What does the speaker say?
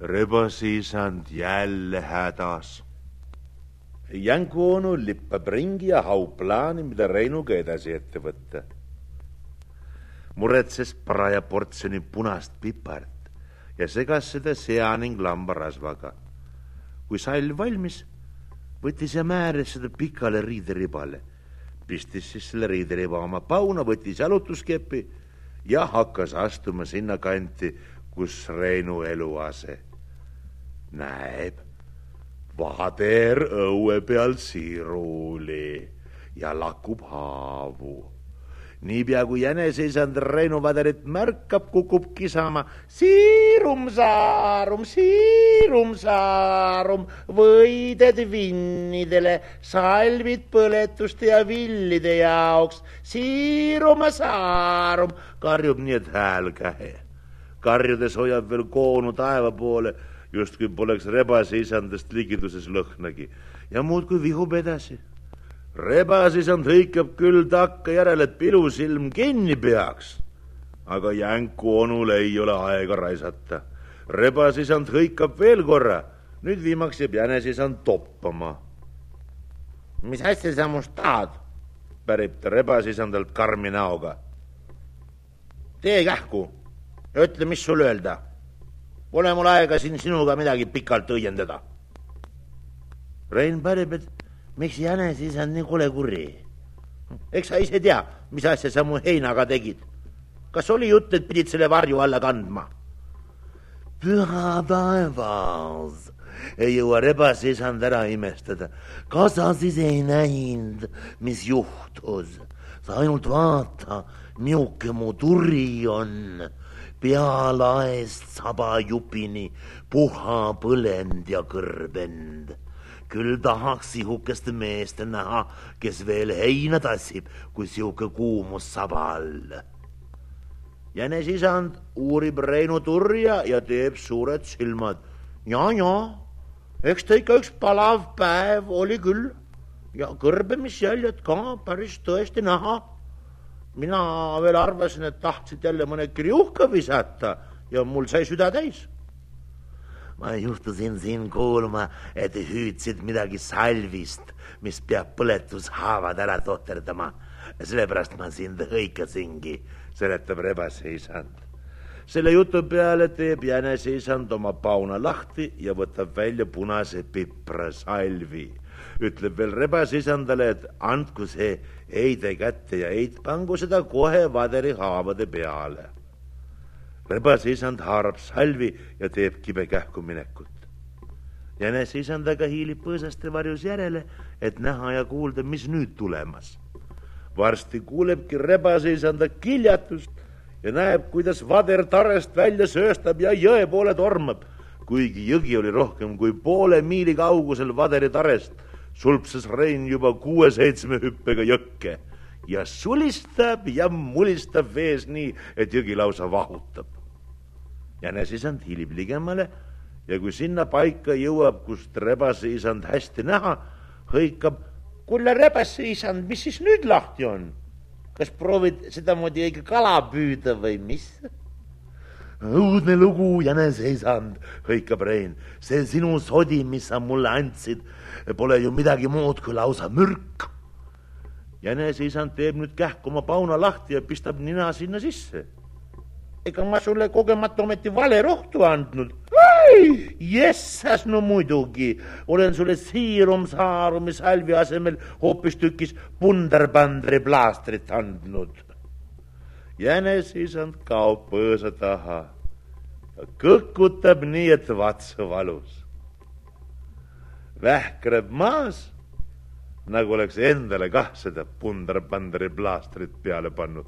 rebasisand jälle hädas. Jänku onu lippab ringi ja haub plaani, mida Reinuga edasi ette võtta. muretses paraja portsjoni punast pipart ja segas seda sea ning lambarasvaga. kui sall valmis, võttis ja määras seda pikale riideribale, pistis siis selle riideriba oma pauna, võttis jalutuskepi ja hakkas astuma sinnakanti, kus Reinu eluase näeb vader õue peal siiruli ja lakub haavu. niipea kui jäneseisand Reinu vaderit märkab, kukub kisama siirum saarum, siirum saarum, võided vinnidele, salvid põletuste ja villide jaoks, siirum saarum, karjub nii, et hääl käe. karjudes hoiab veel koonu taeva poole justkui poleks rebase isandast ligiduses lõhnagi ja muudkui vihub edasi. rebase isand hõikab küll takka järele, et pilusilm kinni peaks, aga jänku onul ei ole aega raisata. rebase isand hõikab veel korra, nüüd viimaks jääb jänese isand toppama. mis asja sa must tahad? pärib ta rebase isandalt karmi näoga. tee kähku, ütle, mis sul öelda Pole mul aega siin sinuga midagi pikalt õiendada. Rein pärib, et miks jänes isand nii kole kuri. eks sa ise tea, mis asja sa mu heinaga tegid. kas oli jutt, et pidid selle varju alla kandma? püha taevas, ei jõua rebase isand ära imestada. kas sa siis ei näinud, mis juhtus? sa ainult vaata, niisugune mu turi on pealaest sabajupini puha põlend ja kõrbend. küll tahaks sihukest meest näha, kes veel heina tassib, kui sihuke kuumus saba all. jänesisand uurib Reinu turja ja teeb suured silmad. ja, ja, eks ta ikka üks palav päev oli küll ja kõrbemisjäljed ka päris tõesti näha mina veel arvasin, et tahtsid jälle mõne kriuhka visata ja mul sai süda täis. ma juhtusin siin kuulma, et hüüdsid midagi salvist, mis peab põletushaavad ära tohterdama. sellepärast ma sind hõikasingi, seletab rebase isand. selle jutu peale teeb jänese isand oma pauna lahti ja võtab välja punase pipra salvi ütleb veel rebase isandale, et andku see heide kätte ja heit pangu seda kohe vaderi haavade peale. rebase isand haarab salvi ja teeb kibe kähku minekut. jänese isand aga hiilib põõsaste varjus järele, et näha ja kuulda, mis nüüd tulemas. varsti kuulebki rebase isanda kiljatust ja näeb, kuidas vader tarest välja sööstab ja jõe poole tormab kuigi jõgi oli rohkem kui poole miili kaugusel vaderi tarest sulpsas Rein juba kuue-seitsme hüppega jõkke ja sulistab ja mulistab vees nii, et jõgi lausa vahutab. jänesisand hiilib ligemale ja kui sinna paika jõuab, kust rebase isand hästi näha, hõikab. kuule, rebase isand, mis siis nüüd lahti on? kas proovid sedamoodi õige kala püüda või mis? Õudne lugu, jäneseisand, hõikab Rein. see sinu sodi, mis sa mulle andsid, pole ju midagi muud kui lausa mürk. jäneseisand teeb nüüd kähku oma pauna lahti ja pistab nina sinna sisse. ega ma sulle kogemata ometi vale rohtu andnud. jessas, no muidugi, olen sulle siirum saarumi salvi asemel hoopistükkis punderpandri plaastrit andnud jänesisand kaob põõsa taha. kõkutab nii, et vats valus. vähkreb maas, nagu oleks endale kah seda punderpanderi plaastrit peale pannud.